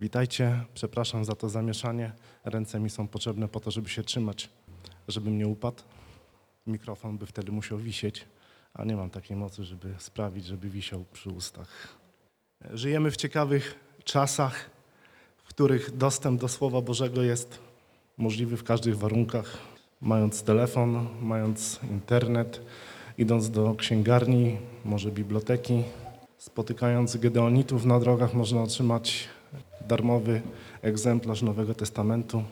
Witajcie, przepraszam za to zamieszanie. Ręce mi są potrzebne po to, żeby się trzymać, żebym nie upadł. Mikrofon by wtedy musiał wisieć, a nie mam takiej mocy, żeby sprawić, żeby wisiał przy ustach. Żyjemy w ciekawych czasach, w których dostęp do Słowa Bożego jest możliwy w każdych warunkach. Mając telefon, mając internet, idąc do księgarni, może biblioteki, spotykając Gedeonitów na drogach, można otrzymać darmowy egzemplarz Nowego Testamentu,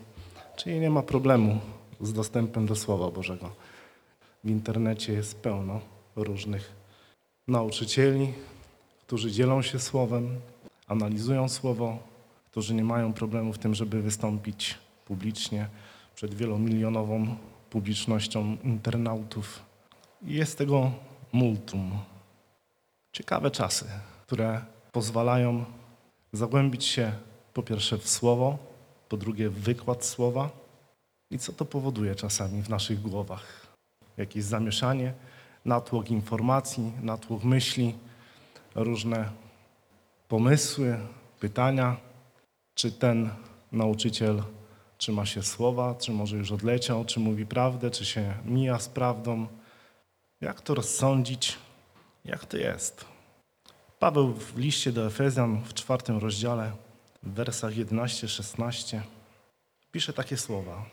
czyli nie ma problemu z dostępem do Słowa Bożego. W internecie jest pełno różnych nauczycieli, którzy dzielą się Słowem, analizują Słowo, którzy nie mają problemu w tym, żeby wystąpić publicznie przed wielomilionową publicznością internautów. Jest tego multum. Ciekawe czasy, które pozwalają zagłębić się po pierwsze w słowo, po drugie w wykład słowa i co to powoduje czasami w naszych głowach. Jakieś zamieszanie, natłok informacji, natłok myśli, różne pomysły, pytania, czy ten nauczyciel trzyma się słowa, czy może już odleciał, czy mówi prawdę, czy się mija z prawdą. Jak to rozsądzić? Jak to jest? Paweł w liście do Efezjan w czwartym rozdziale, w wersach 11-16 pisze takie słowa.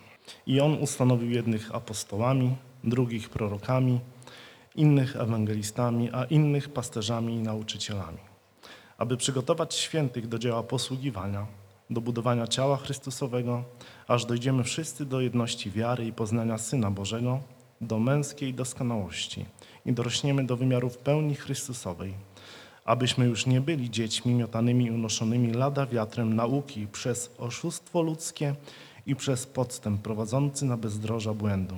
I on ustanowił jednych apostołami, drugich prorokami, innych ewangelistami, a innych pasterzami i nauczycielami, aby przygotować świętych do dzieła posługiwania, do budowania ciała Chrystusowego, aż dojdziemy wszyscy do jedności wiary i poznania Syna Bożego, do męskiej doskonałości i dorośniemy do wymiarów pełni Chrystusowej, abyśmy już nie byli dziećmi miotanymi unoszonymi lada wiatrem nauki przez oszustwo ludzkie i przez podstęp prowadzący na bezdroża błędu.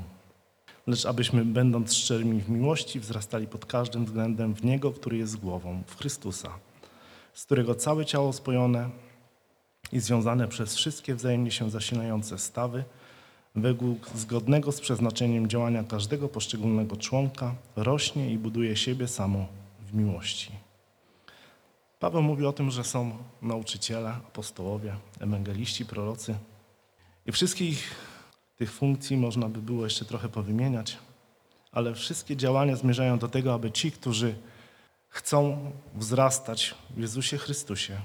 Lecz abyśmy, będąc szczerymi w miłości, wzrastali pod każdym względem w Niego, który jest głową, w Chrystusa, z którego całe ciało spojone i związane przez wszystkie wzajemnie się zasilające stawy, według zgodnego z przeznaczeniem działania każdego poszczególnego członka, rośnie i buduje siebie samo w miłości. Paweł mówi o tym, że są nauczyciele, apostołowie, ewangeliści, prorocy. I wszystkich tych funkcji można by było jeszcze trochę powymieniać, ale wszystkie działania zmierzają do tego, aby ci, którzy chcą wzrastać w Jezusie Chrystusie,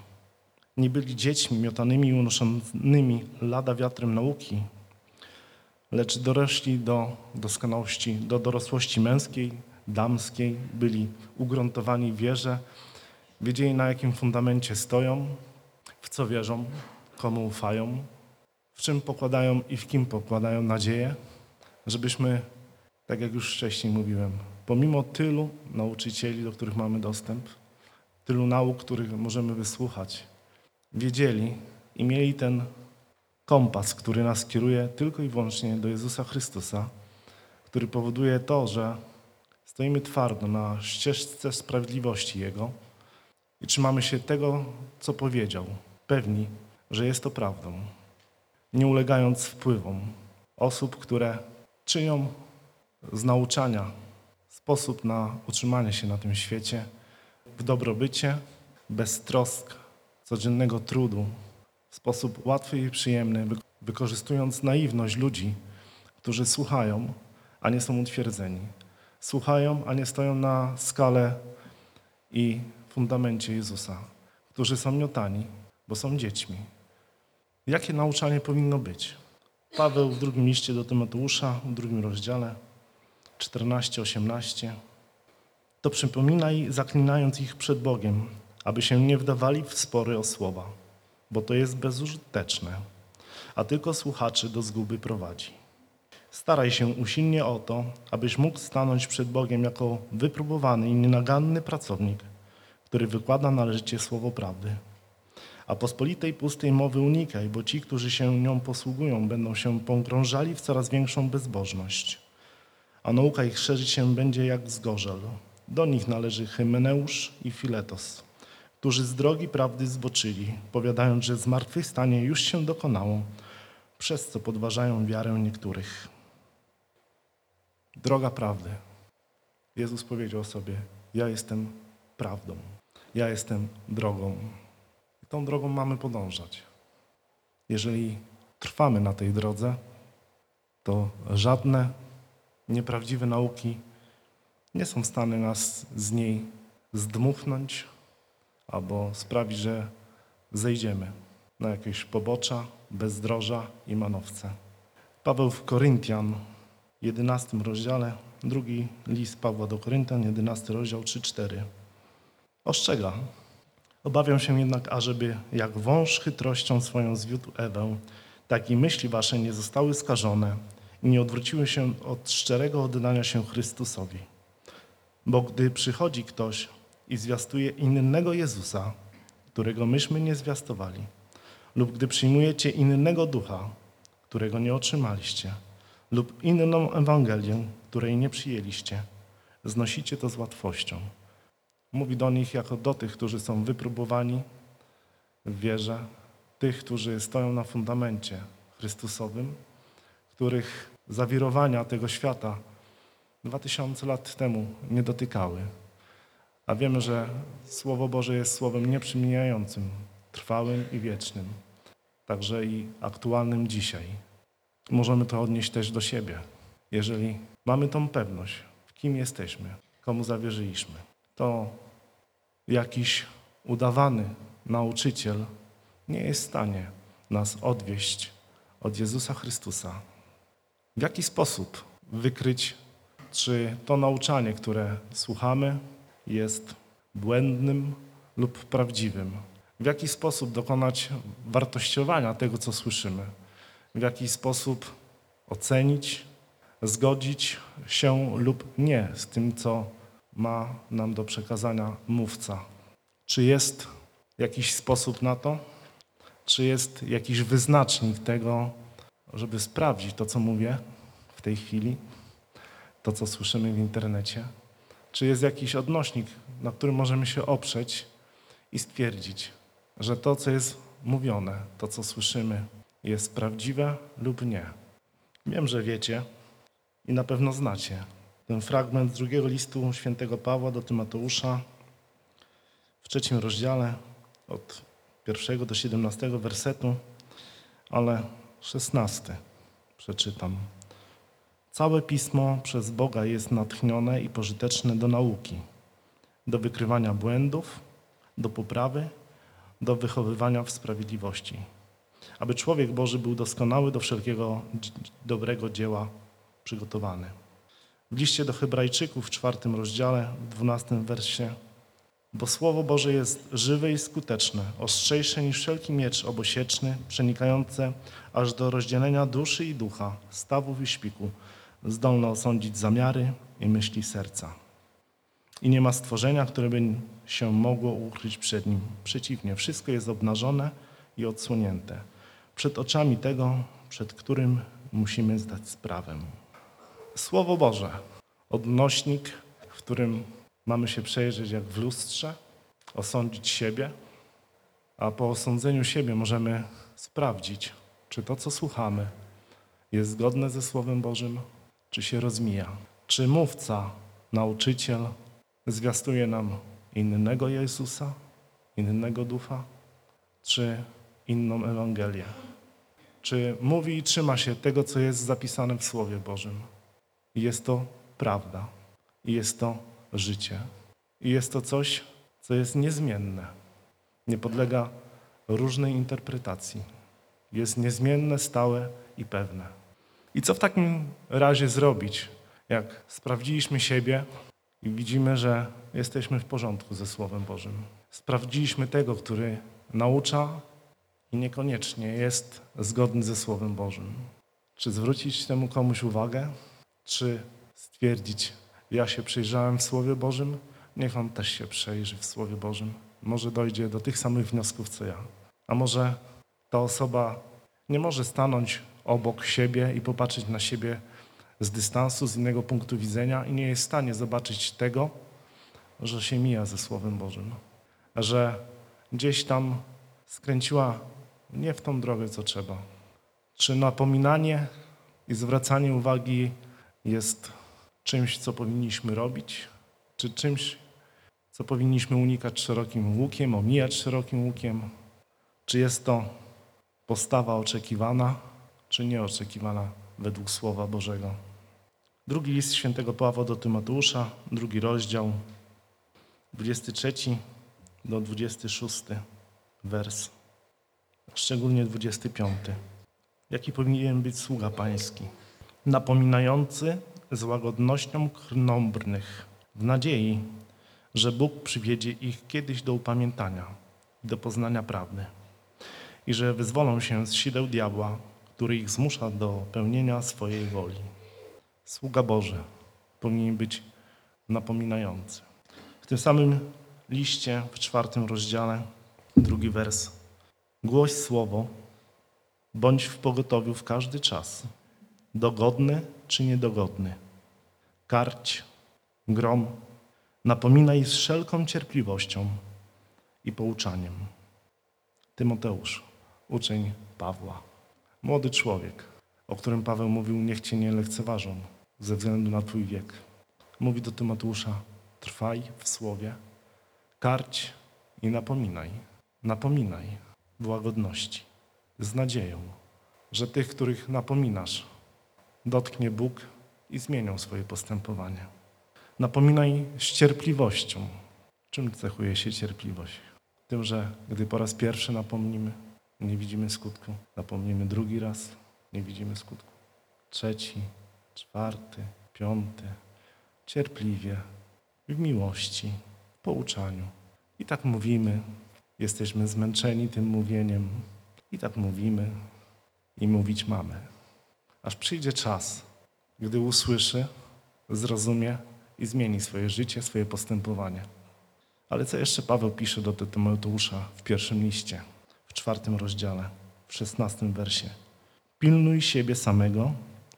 nie byli dziećmi miotanymi i unoszonymi lada wiatrem nauki, lecz dorośli do doskonałości, do dorosłości męskiej, damskiej, byli ugruntowani w wierze, wiedzieli na jakim fundamencie stoją, w co wierzą, komu ufają, w czym pokładają i w kim pokładają nadzieję, żebyśmy, tak jak już wcześniej mówiłem, pomimo tylu nauczycieli, do których mamy dostęp, tylu nauk, których możemy wysłuchać, wiedzieli i mieli ten kompas, który nas kieruje tylko i wyłącznie do Jezusa Chrystusa, który powoduje to, że stoimy twardo na ścieżce sprawiedliwości Jego i trzymamy się tego, co powiedział, pewni, że jest to prawdą, nie ulegając wpływom osób, które czynią z nauczania sposób na utrzymanie się na tym świecie, w dobrobycie, bez trosk, codziennego trudu, w sposób łatwy i przyjemny, wy- wykorzystując naiwność ludzi, którzy słuchają, a nie są utwierdzeni. Słuchają, a nie stoją na skale i fundamencie Jezusa, którzy są miotani, bo są dziećmi. Jakie nauczanie powinno być? Paweł w drugim liście do Tymoteusza, w drugim rozdziale, 14-18. To przypominaj, zaklinając ich przed Bogiem, aby się nie wdawali w spory o słowa, bo to jest bezużyteczne, a tylko słuchaczy do zguby prowadzi. Staraj się usilnie o to, abyś mógł stanąć przed Bogiem jako wypróbowany i nienaganny pracownik, który wykłada należycie słowo prawdy. A pospolitej pustej mowy unikaj, bo ci, którzy się nią posługują, będą się pogrążali w coraz większą bezbożność. A nauka ich szerzyć się będzie jak zgorzel. Do nich należy Hymeneusz i Filetos, którzy z drogi prawdy zboczyli, powiadając, że zmartwychwstanie już się dokonało, przez co podważają wiarę niektórych. Droga prawdy. Jezus powiedział sobie: Ja jestem prawdą, ja jestem drogą. tą drogą mamy podążać. Jeżeli trwamy na tej drodze, to żadne nieprawdziwe nauki nie są w stanie nas z niej zdmuchnąć albo sprawić, że zejdziemy na jakieś pobocza, bezdroża i manowce. Paweł w Koryntian, 11 rozdziale, drugi list Pawła do Koryntian, 11 rozdział 3-4. Ostrzega. Obawiam się jednak, ażeby jak wąż chytrością swoją zwiódł Ewę, tak i myśli wasze nie zostały skażone i nie odwróciły się od szczerego oddania się Chrystusowi. Bo gdy przychodzi ktoś i zwiastuje innego Jezusa, którego myśmy nie zwiastowali, lub gdy przyjmujecie innego ducha, którego nie otrzymaliście, lub inną Ewangelię, której nie przyjęliście, znosicie to z łatwością. Mówi do nich jako do tych, którzy są wypróbowani w wierze, tych, którzy stoją na fundamencie Chrystusowym, których zawirowania tego świata dwa tysiące lat temu nie dotykały. A wiemy, że Słowo Boże jest słowem nieprzymijającym, trwałym i wiecznym, także i aktualnym dzisiaj. Możemy to odnieść też do siebie. Jeżeli mamy tą pewność, w kim jesteśmy, komu zawierzyliśmy, to jakiś udawany nauczyciel nie jest w stanie nas odwieść od Jezusa Chrystusa. W jaki sposób wykryć, czy to nauczanie, które słuchamy, jest błędnym lub prawdziwym? W jaki sposób dokonać wartościowania tego, co słyszymy? W jaki sposób ocenić, zgodzić się lub nie z tym, co ma nam do przekazania mówca? Czy jest jakiś sposób na to? Czy jest jakiś wyznacznik tego, żeby sprawdzić to, co mówię w tej chwili, to, co słyszymy w internecie? Czy jest jakiś odnośnik, na którym możemy się oprzeć i stwierdzić, że to, co jest mówione, to, co słyszymy, jest prawdziwe lub nie? Wiem, że wiecie i na pewno znacie ten fragment drugiego listu świętego Pawła do Tymoteusza w trzecim rozdziale od pierwszego do 17 wersetu, ale szesnasty przeczytam. Całe pismo przez Boga jest natchnione i pożyteczne do nauki, do wykrywania błędów, do poprawy, do wychowywania w sprawiedliwości, aby człowiek Boży był doskonały do wszelkiego dobrego dzieła przygotowany. W liście do Hebrajczyków w czwartym rozdziale, w dwunastym wersie bo Słowo Boże jest żywe i skuteczne, ostrzejsze niż wszelki miecz obosieczny, przenikające aż do rozdzielenia duszy i ducha, stawów i szpiku, zdolne osądzić zamiary i myśli serca. I nie ma stworzenia, które by się mogło ukryć przed nim. Przeciwnie, wszystko jest obnażone i odsłonięte przed oczami tego, przed którym musimy zdać sprawę. Słowo Boże, odnośnik, w którym mamy się przejrzeć jak w lustrze, osądzić siebie, a po osądzeniu siebie możemy sprawdzić, czy to, co słuchamy, jest zgodne ze Słowem Bożym, czy się rozmija. Czy mówca, nauczyciel zwiastuje nam innego Jezusa, innego ducha, czy inną Ewangelię? Czy mówi i trzyma się tego, co jest zapisane w Słowie Bożym? I jest to prawda. I jest to życie. I jest to coś, co jest niezmienne. Nie podlega różnej interpretacji. Jest niezmienne, stałe i pewne. I co w takim razie zrobić, jak sprawdziliśmy siebie i widzimy, że jesteśmy w porządku ze Słowem Bożym? Sprawdziliśmy tego, który naucza i niekoniecznie jest zgodny ze Słowem Bożym. Czy zwrócić temu komuś uwagę? Czy stwierdzić, ja się przyjrzałem w Słowie Bożym, niech on też się przejrzy w Słowie Bożym. Może dojdzie do tych samych wniosków, co ja. A może ta osoba nie może stanąć obok siebie i popatrzeć na siebie z dystansu, z innego punktu widzenia i nie jest w stanie zobaczyć tego, że się mija ze Słowem Bożym. Że gdzieś tam skręciła nie w tą drogę, co trzeba. Czy napominanie i zwracanie uwagi jest czymś, co powinniśmy robić, czy czymś, co powinniśmy unikać szerokim łukiem, omijać szerokim łukiem. Czy jest to postawa oczekiwana, czy nieoczekiwana według Słowa Bożego? Drugi list świętego Pawła do Tymoteusza, drugi rozdział, 23 do 26 wers, szczególnie 25. Jaki powinien być sługa pański? Napominający z łagodnością krnąbrnych, w nadziei, że Bóg przywiedzie ich kiedyś do upamiętania, do poznania prawdy i że wyzwolą się z sideł diabła, który ich zmusza do pełnienia swojej woli. Sługa Boży powinien być napominający. W tym samym liście, w czwartym rozdziale, drugi wers. Głoś słowo, bądź w pogotowiu w każdy czas, dogodny czy niedogodny. Karć, grom, napominaj z wszelką cierpliwością i pouczaniem. Tymoteusz, uczeń Pawła, młody człowiek, o którym Paweł mówił, niech cię nie lekceważą ze względu na twój wiek. Mówi do Tymoteusza, trwaj w słowie, karć i napominaj. Napominaj w łagodności, z nadzieją, że tych, których napominasz, dotknie Bóg i zmienią swoje postępowanie. Napominaj z cierpliwością. Czym cechuje się cierpliwość? Tym, że gdy po raz pierwszy napomnimy, nie widzimy skutku. Napomnimy drugi raz, nie widzimy skutku. Trzeci, czwarty, piąty. Cierpliwie, w miłości, w pouczaniu. I tak mówimy, jesteśmy zmęczeni tym mówieniem. I tak mówimy i mówić mamy. Aż przyjdzie czas, gdy usłyszy, zrozumie i zmieni swoje życie, swoje postępowanie. Ale co jeszcze Paweł pisze do Tymoteusza w pierwszym liście, w czwartym rozdziale, w szesnastym wersie. Pilnuj siebie samego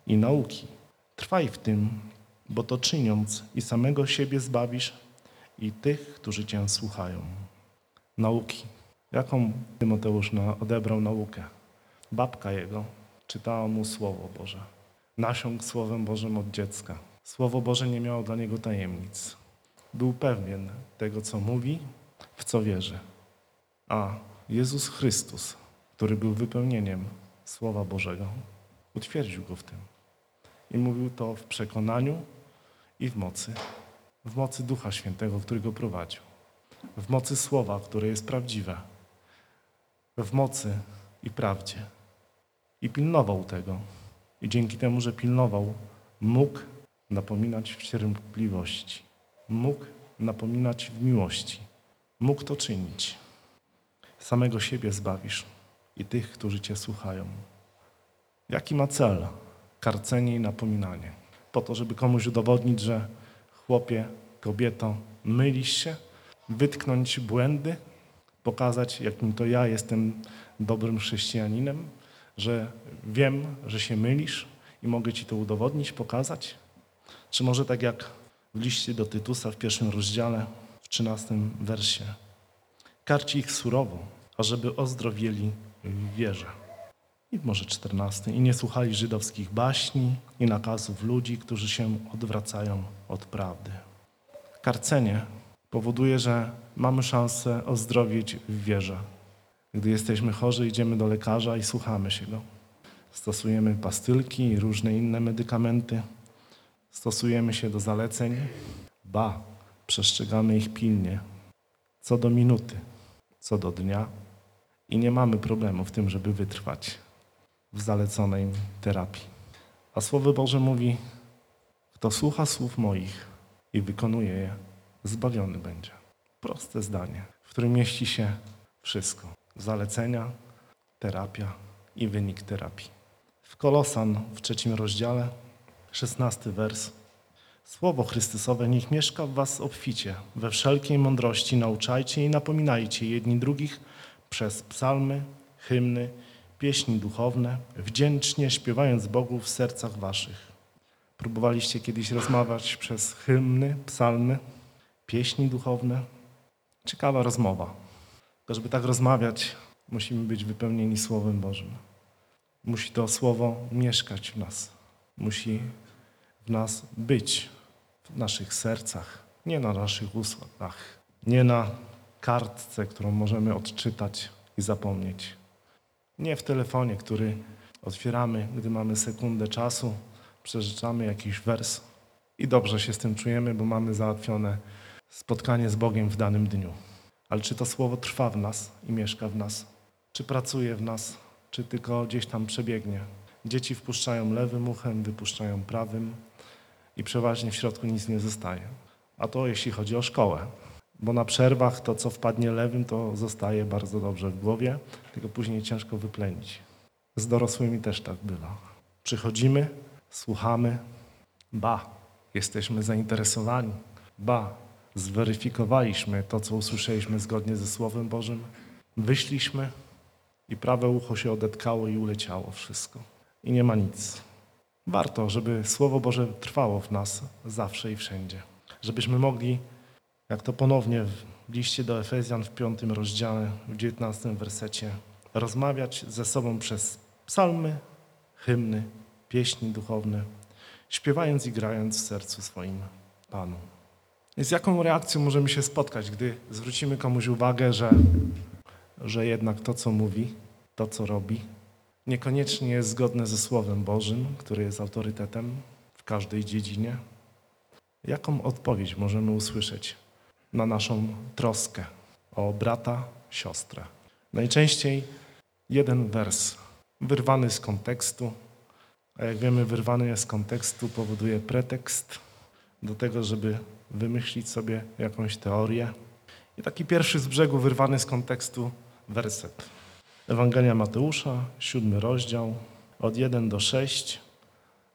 i nauki. Trwaj w tym, bo to czyniąc i samego siebie zbawisz i tych, którzy cię słuchają. Nauki. Jaką Tymoteusz odebrał naukę? Babka jego czytała mu Słowo Boże. Nasiągł Słowem Bożym od dziecka. Słowo Boże nie miało dla niego tajemnic. Był pewien tego, co mówi, w co wierzy. A Jezus Chrystus, który był wypełnieniem Słowa Bożego, utwierdził go w tym. I mówił to w przekonaniu i w mocy. W mocy Ducha Świętego, który go prowadził. W mocy Słowa, które jest prawdziwe. W mocy i prawdzie. I pilnował tego. I dzięki temu, że pilnował, mógł napominać w cierpliwości. Mógł napominać w miłości. Mógł to czynić. Samego siebie zbawisz i tych, którzy Cię słuchają. Jaki ma cel? Karcenie i napominanie. Po to, żeby komuś udowodnić, że chłopie, kobieto, mylisz się, wytknąć błędy, pokazać, jakim to ja jestem dobrym chrześcijaninem, że wiem, że się mylisz i mogę Ci to udowodnić, pokazać? Czy może tak jak w liście do Tytusa w pierwszym rozdziale, w trzynastym wersie. Karci ich surowo, ażeby ozdrowieli w wierze. I może czternasty. I nie słuchali żydowskich baśni i nakazów ludzi, którzy się odwracają od prawdy. Karcenie powoduje, że mamy szansę ozdrowieć w wierze. Gdy jesteśmy chorzy, idziemy do lekarza i słuchamy się go. Stosujemy pastylki i różne inne medykamenty. Stosujemy się do zaleceń. Ba, przestrzegamy ich pilnie. Co do minuty, co do dnia. I nie mamy problemu w tym, żeby wytrwać w zaleconej terapii. A Słowo Boże mówi, kto słucha słów moich i wykonuje je, zbawiony będzie. Proste zdanie, w którym mieści się wszystko. Zalecenia, terapia i wynik terapii. W Kolosan w trzecim rozdziale, szesnasty wers. Słowo Chrystusowe niech mieszka w was obficie, we wszelkiej mądrości nauczajcie i napominajcie jedni drugich przez psalmy, hymny, pieśni duchowne, wdzięcznie śpiewając Bogu w sercach waszych. Próbowaliście kiedyś rozmawiać przez hymny, psalmy, pieśni duchowne? Ciekawa rozmowa. To, żeby tak rozmawiać, musimy być wypełnieni Słowem Bożym. Musi to Słowo mieszkać w nas. Musi w nas być, w naszych sercach, nie na naszych usługach, nie na kartce, którą możemy odczytać i zapomnieć. Nie w telefonie, który otwieramy, gdy mamy sekundę czasu, przeżyczamy jakiś wers i dobrze się z tym czujemy, bo mamy załatwione spotkanie z Bogiem w danym dniu. Ale czy to słowo trwa w nas i mieszka w nas? Czy pracuje w nas, czy tylko gdzieś tam przebiegnie? Dzieci wpuszczają lewym uchem, wypuszczają prawym i przeważnie w środku nic nie zostaje. A to jeśli chodzi o szkołę. Bo na przerwach to, co wpadnie lewym, to zostaje bardzo dobrze w głowie, tylko później ciężko wyplenić. Z dorosłymi też tak bywa. Przychodzimy, słuchamy, ba, jesteśmy zainteresowani, ba, zweryfikowaliśmy to, co usłyszeliśmy zgodnie ze Słowem Bożym, wyszliśmy i prawe ucho się odetkało i uleciało wszystko. I nie ma nic. Warto, żeby Słowo Boże trwało w nas zawsze i wszędzie. Żebyśmy mogli, jak to ponownie w liście do Efezjan w piątym rozdziale, w dziewiętnastym wersecie, rozmawiać ze sobą przez psalmy, hymny, pieśni duchowne, śpiewając i grając w sercu swoim Panu. Z jaką reakcją możemy się spotkać, gdy zwrócimy komuś uwagę, że, że jednak to, co mówi, to, co robi, niekoniecznie jest zgodne ze Słowem Bożym, który jest autorytetem w każdej dziedzinie? Jaką odpowiedź możemy usłyszeć na naszą troskę o brata, siostrę? Najczęściej jeden wers, wyrwany z kontekstu, a jak wiemy, wyrwany jest z kontekstu powoduje pretekst do tego, żeby wymyślić sobie jakąś teorię. I taki pierwszy z brzegu wyrwany z kontekstu werset. Ewangelia Mateusza, siódmy rozdział, od 1 do 6,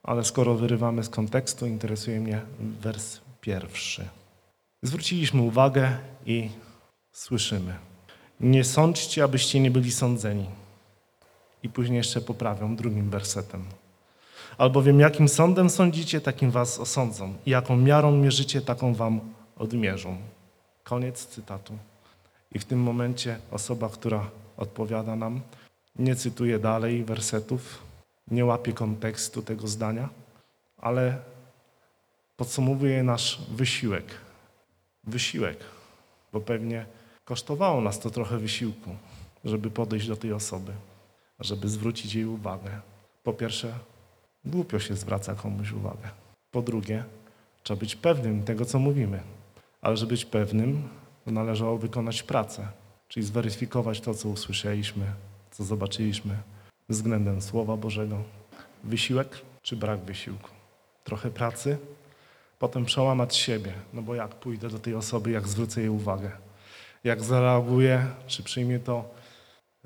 ale skoro wyrywamy z kontekstu, interesuje mnie wers pierwszy. Zwróciliśmy uwagę i słyszymy. Nie sądźcie, abyście nie byli sądzeni. I później jeszcze poprawią drugim wersetem. Albowiem jakim sądem sądzicie, takim was osądzą. I jaką miarą mierzycie, taką wam odmierzą. Koniec cytatu. I w tym momencie osoba, która odpowiada nam, nie cytuje dalej wersetów, nie łapie kontekstu tego zdania, ale podsumowuje nasz wysiłek. Wysiłek, bo pewnie kosztowało nas to trochę wysiłku, żeby podejść do tej osoby, żeby zwrócić jej uwagę. Po pierwsze, głupio się zwraca komuś uwagę. Po drugie, trzeba być pewnym tego, co mówimy. Ale żeby być pewnym, to należało wykonać pracę, czyli zweryfikować to, co usłyszeliśmy, co zobaczyliśmy względem Słowa Bożego. Wysiłek czy brak wysiłku? Trochę pracy, potem przełamać siebie, no bo jak pójdę do tej osoby, jak zwrócę jej uwagę, jak zareaguję, czy przyjmie to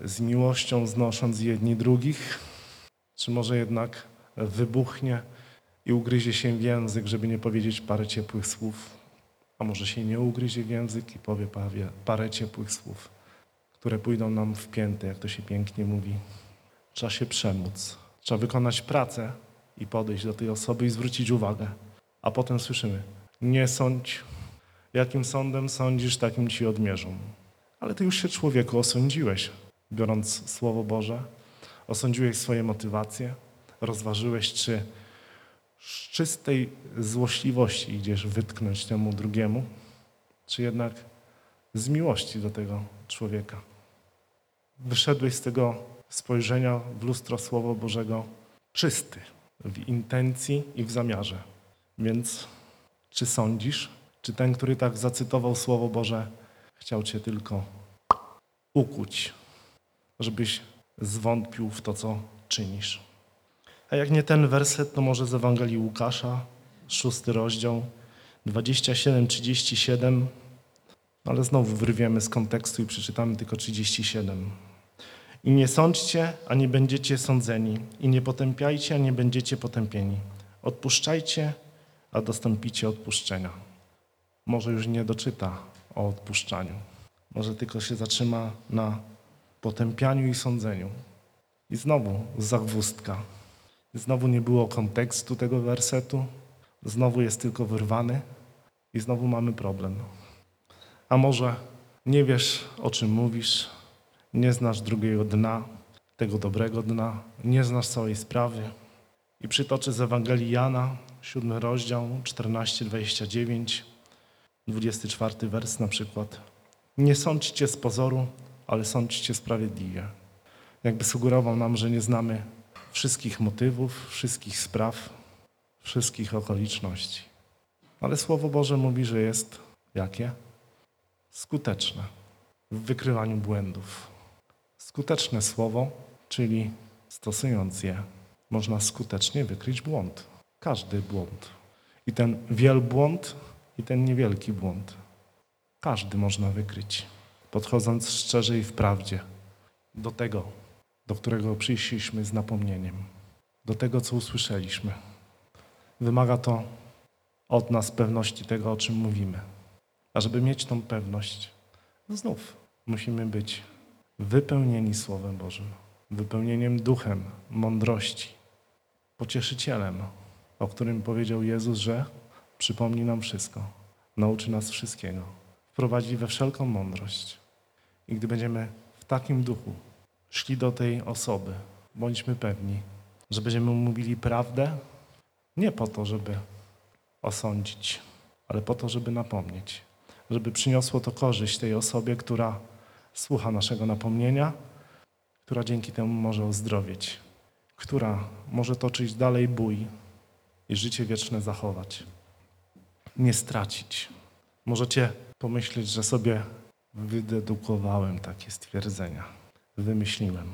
z miłością, znosząc jedni drugich, czy może jednak wybuchnie i ugryzie się w język, żeby nie powiedzieć parę ciepłych słów, a może się nie ugryzie w język i powie parę, ciepłych słów, które pójdą nam w pięty, jak to się pięknie mówi. Trzeba się przemóc, trzeba wykonać pracę i podejść do tej osoby i zwrócić uwagę. A potem słyszymy, nie sądź, jakim sądem sądzisz, takim ci odmierzą. Ale ty już się człowieku osądziłeś, biorąc Słowo Boże, osądziłeś swoje motywacje, rozważyłeś, czy z czystej złośliwości idziesz wytknąć temu drugiemu, czy jednak z miłości do tego człowieka. Wyszedłeś z tego spojrzenia w lustro Słowa Bożego czysty w intencji i w zamiarze. Więc czy sądzisz, czy ten, który tak zacytował Słowo Boże, chciał cię tylko ukuć, żebyś zwątpił w to, co czynisz? A jak nie ten werset, to może z Ewangelii Łukasza, szósty rozdział, 27-37, ale znowu wyrwiemy z kontekstu i przeczytamy tylko 37. I nie sądźcie, a nie będziecie sądzeni, i nie potępiajcie, a nie będziecie potępieni. Odpuszczajcie, a dostąpicie odpuszczenia. Może już nie doczyta o odpuszczaniu. Może tylko się zatrzyma na potępianiu i sądzeniu. I znowu zagwózdka. Znowu nie było kontekstu tego wersetu, znowu jest tylko wyrwany i znowu mamy problem. A może nie wiesz, o czym mówisz, nie znasz drugiego dna, tego dobrego dna, nie znasz całej sprawy. I przytoczę z Ewangelii Jana, siódmy rozdział, 14-29, 24 wers na przykład. Nie sądźcie z pozoru, ale sądźcie sprawiedliwie. Jakby sugerował nam, że nie znamy wszystkich motywów, wszystkich spraw, wszystkich okoliczności. Ale Słowo Boże mówi, że jest jakie? Skuteczne w wykrywaniu błędów. Skuteczne słowo, czyli stosując je, można skutecznie wykryć błąd. Każdy błąd. I ten wielbłąd, i ten niewielki błąd. Każdy można wykryć, podchodząc szczerze i wprawdzie do tego, do którego przyszliśmy z napomnieniem, do tego, co usłyszeliśmy. Wymaga to od nas pewności tego, o czym mówimy. A żeby mieć tą pewność, znów musimy być wypełnieni Słowem Bożym, wypełnieniem duchem, mądrości, pocieszycielem, o którym powiedział Jezus, że przypomni nam wszystko, nauczy nas wszystkiego, wprowadzi we wszelką mądrość. I gdy będziemy w takim duchu szli do tej osoby, bądźmy pewni, że będziemy mówili prawdę, nie po to, żeby osądzić, ale po to, żeby napomnieć, żeby przyniosło to korzyść tej osobie, która słucha naszego napomnienia, która dzięki temu może ozdrowieć, która może toczyć dalej bój i życie wieczne zachować, nie stracić. Możecie pomyśleć, że sobie wydedukowałem takie stwierdzenia, wymyśliłem.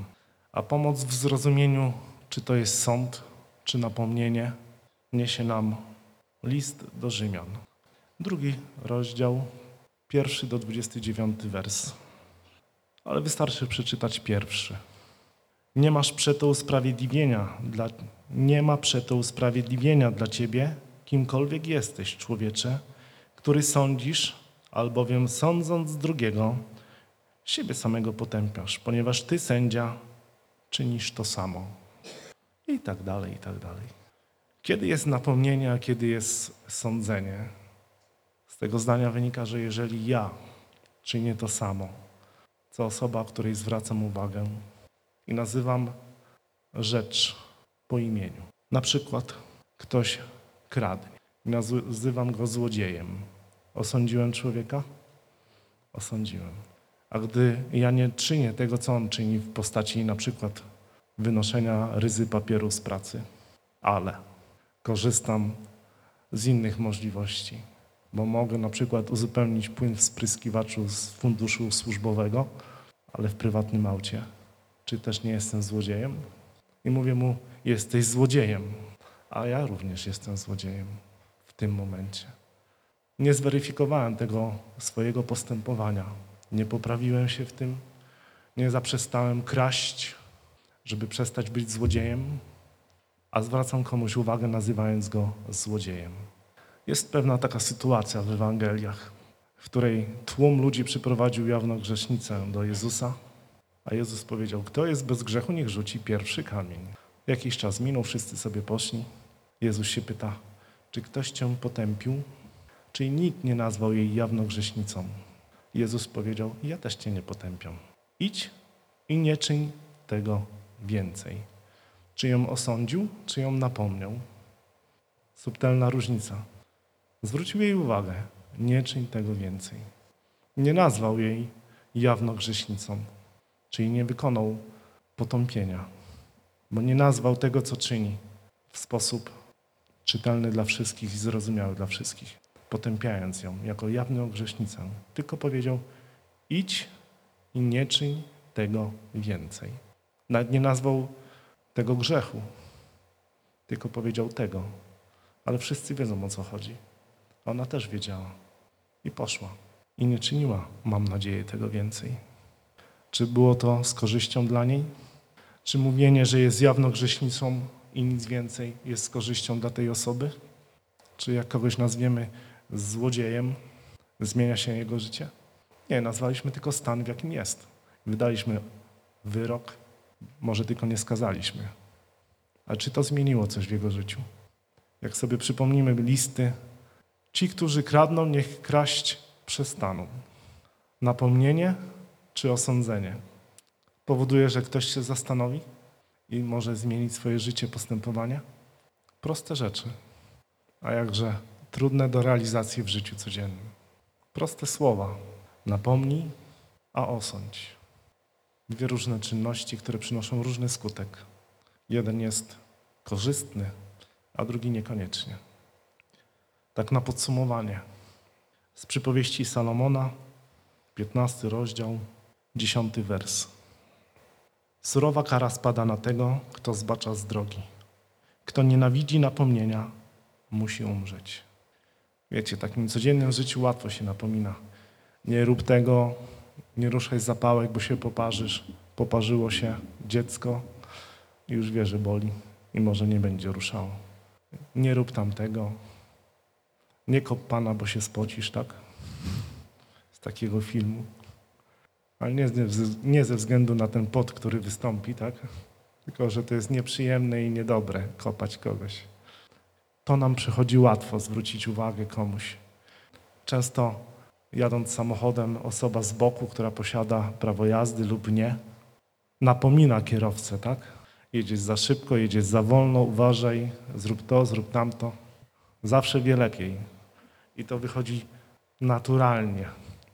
A pomoc w zrozumieniu, czy to jest sąd, czy napomnienie, niesie nam list do Rzymian. Drugi rozdział, pierwszy do 29 wers. Ale wystarczy przeczytać pierwszy. Nie masz przeto usprawiedliwienia dla, nie ma przeto usprawiedliwienia dla ciebie, kimkolwiek jesteś, człowiecze, który sądzisz, albowiem sądząc drugiego, siebie samego potępiasz, ponieważ ty, sędzia, czynisz to samo. I tak dalej, i tak dalej. Kiedy jest napomnienie, a kiedy jest sądzenie? Z tego zdania wynika, że jeżeli ja czynię to samo, co osoba, której zwracam uwagę i nazywam rzecz po imieniu. Na przykład ktoś kradnie nazywam go złodziejem. Osądziłem człowieka? Osądziłem. A gdy ja nie czynię tego, co on czyni w postaci na przykład wynoszenia ryzy papieru z pracy, ale korzystam z innych możliwości, bo mogę na przykład uzupełnić płyn w spryskiwaczu z funduszu służbowego, ale w prywatnym aucie. Czy też nie jestem złodziejem? I mówię mu, jesteś złodziejem, a ja również jestem złodziejem w tym momencie. Nie zweryfikowałem tego swojego postępowania, nie poprawiłem się w tym, nie zaprzestałem kraść, żeby przestać być złodziejem, a zwracam komuś uwagę, nazywając go złodziejem. Jest pewna taka sytuacja w Ewangeliach, w której tłum ludzi przyprowadził jawną grzesznicę do Jezusa, a Jezus powiedział, kto jest bez grzechu, niech rzuci pierwszy kamień. Jakiś czas minął, wszyscy sobie poszli. Jezus się pyta, czy ktoś cię potępił? Czyli nikt nie nazwał jej jawną grzesznicą. Jezus powiedział, ja też cię nie potępiam. Idź i nie czyń tego więcej. Czy ją osądził, czy ją napomniał? Subtelna różnica. Zwrócił jej uwagę, nie czyń tego więcej. Nie nazwał jej jawną grzesznicą, czyli nie wykonał potąpienia, bo nie nazwał tego, co czyni w sposób czytelny dla wszystkich i zrozumiały dla wszystkich, potępiając ją jako jawną grzesznicę, tylko powiedział: idź i nie czyń tego więcej. Nawet nie nazwał tego grzechu, tylko powiedział tego. Ale wszyscy wiedzą o co chodzi. Ona też wiedziała i poszła. I nie czyniła, mam nadzieję, tego więcej. Czy było to z korzyścią dla niej? Czy mówienie, że jest jawną grzesznicą i nic więcej jest z korzyścią dla tej osoby? Czy jak kogoś nazwiemy złodziejem, zmienia się jego życie? Nie, nazwaliśmy tylko stan, w jakim jest. Wydaliśmy wyrok, może tylko nie skazaliśmy. A czy to zmieniło coś w jego życiu? Jak sobie przypomnimy listy, ci, którzy kradną, niech kraść przestaną. Napomnienie czy osądzenie powoduje, że ktoś się zastanowi i może zmienić swoje życie, postępowania? Proste rzeczy, a jakże trudne do realizacji w życiu codziennym. Proste słowa. Napomnij, a osądź. dwie różne czynności, które przynoszą różny skutek. Jeden jest korzystny, a drugi niekoniecznie. Tak na podsumowanie. Z przypowieści Salomona, 15 rozdział, 10 wers. Surowa kara spada na tego, kto zbacza z drogi. Kto nienawidzi napomnienia, musi umrzeć. Wiecie, w takim codziennym życiu łatwo się napomina. Nie rób tego, nie ruszaj zapałek, bo się poparzysz. Poparzyło się dziecko i już wie, że boli i może nie będzie ruszało. Nie rób tamtego. Nie kop pana, bo się spocisz, tak? Z takiego filmu. Ale nie, nie ze względu na ten pot, który wystąpi, tak? Tylko, że to jest nieprzyjemne i niedobre kopać kogoś. To nam przychodzi łatwo zwrócić uwagę komuś. Często jadąc samochodem, osoba z boku, która posiada prawo jazdy lub nie, napomina kierowcę, tak? Jedziesz za szybko, jedziesz za wolno, uważaj, zrób to, zrób tamto. Zawsze wie lepiej. I to wychodzi naturalnie,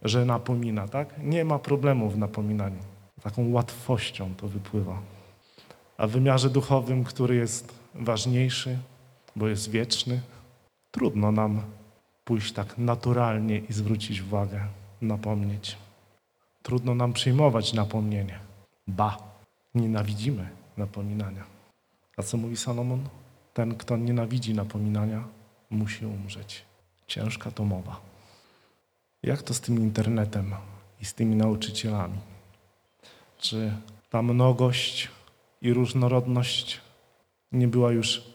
że napomina, tak? Nie ma problemu w napominaniu. Taką łatwością to wypływa. A w wymiarze duchowym, który jest ważniejszy, bo jest wieczny, trudno nam pójść tak naturalnie i zwrócić uwagę, napomnieć. Trudno nam przyjmować napomnienie. Ba, nienawidzimy napominania. A co mówi Salomon? Ten, kto nienawidzi napominania, musi umrzeć. Ciężka to mowa. Jak to z tym internetem i z tymi nauczycielami? Czy ta mnogość i różnorodność nie była już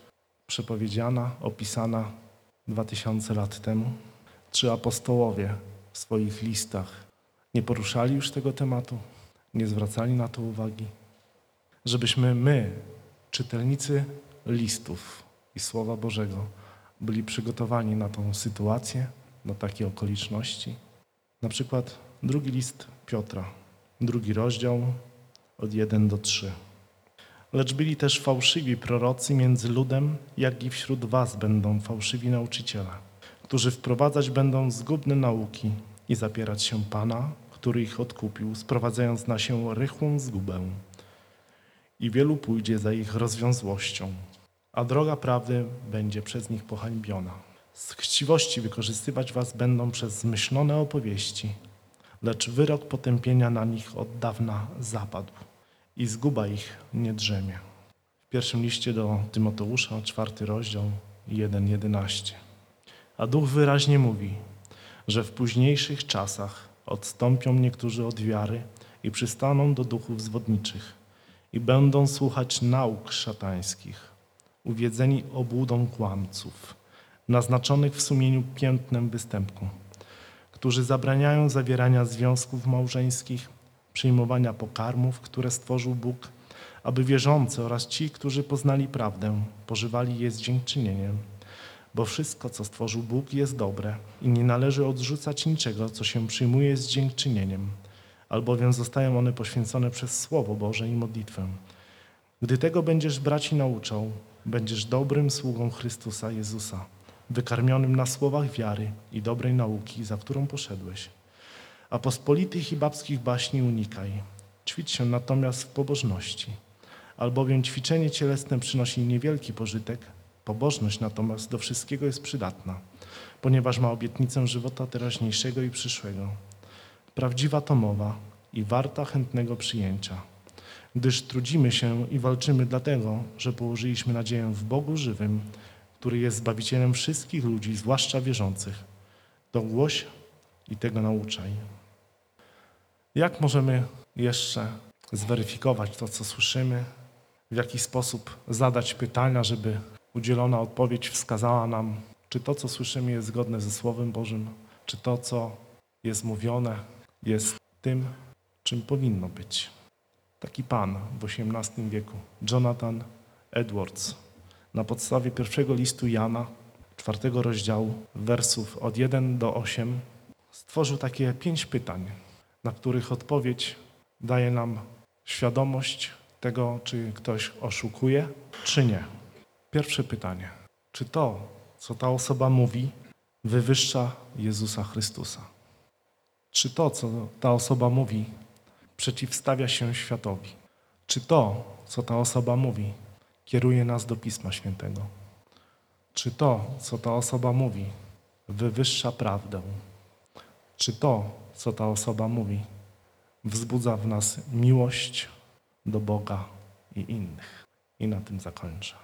przepowiedziana, opisana dwa tysiące lat temu? Czy apostołowie w swoich listach nie poruszali już tego tematu? Nie zwracali na to uwagi? Żebyśmy my, czytelnicy listów i Słowa Bożego, byli przygotowani na tą sytuację, na takie okoliczności. Na przykład drugi list Piotra, drugi rozdział od 1 do 3. Lecz byli też fałszywi prorocy między ludem, jak i wśród was będą fałszywi nauczyciele, którzy wprowadzać będą zgubne nauki i zapierać się Pana, który ich odkupił, sprowadzając na się rychłą zgubę. I wielu pójdzie za ich rozwiązłością, a droga prawdy będzie przez nich pohańbiona. Z chciwości wykorzystywać was będą przez zmyślone opowieści, lecz wyrok potępienia na nich od dawna zapadł i zguba ich nie drzemie. W pierwszym liście do Tymoteusza, czwarty rozdział, 1.11. A Duch wyraźnie mówi, że w późniejszych czasach odstąpią niektórzy od wiary i przystaną do duchów zwodniczych i będą słuchać nauk szatańskich, uwiedzeni obłudą kłamców, naznaczonych w sumieniu piętnem występku, którzy zabraniają zawierania związków małżeńskich, przyjmowania pokarmów, które stworzył Bóg, aby wierzący oraz ci, którzy poznali prawdę, pożywali je z dziękczynieniem. Bo wszystko, co stworzył Bóg, jest dobre i nie należy odrzucać niczego, co się przyjmuje z dziękczynieniem, albowiem zostają one poświęcone przez Słowo Boże i modlitwę. Gdy tego będziesz brać i nauczał, będziesz dobrym sługą Chrystusa Jezusa, wykarmionym na słowach wiary i dobrej nauki, za którą poszedłeś. A pospolitych i babskich baśni unikaj. Ćwicz się natomiast w pobożności, albowiem ćwiczenie cielesne przynosi niewielki pożytek, pobożność natomiast do wszystkiego jest przydatna, ponieważ ma obietnicę żywota teraźniejszego i przyszłego. Prawdziwa to mowa i warta chętnego przyjęcia, gdyż trudzimy się i walczymy dlatego, że położyliśmy nadzieję w Bogu żywym, który jest Zbawicielem wszystkich ludzi, zwłaszcza wierzących. To głoś i tego nauczaj. Jak możemy jeszcze zweryfikować to, co słyszymy? W jaki sposób zadać pytania, żeby udzielona odpowiedź wskazała nam, czy to, co słyszymy, jest zgodne ze Słowem Bożym, czy to, co jest mówione, jest tym, czym powinno być. Taki pan w XVIII wieku, Jonathan Edwards, na podstawie pierwszego listu Jana, czwartego rozdziału, wersów od 1 do 8, stworzył takie pięć pytań, na których odpowiedź daje nam świadomość tego, czy ktoś oszukuje, czy nie. Pierwsze pytanie. Czy to, co ta osoba mówi, wywyższa Jezusa Chrystusa? Czy to, co ta osoba mówi, przeciwstawia się światowi? Czy to, co ta osoba mówi, kieruje nas do Pisma Świętego? Czy to, co ta osoba mówi, wywyższa prawdę? Czy to, co ta osoba mówi, wzbudza w nas miłość do Boga i innych? I na tym zakończę.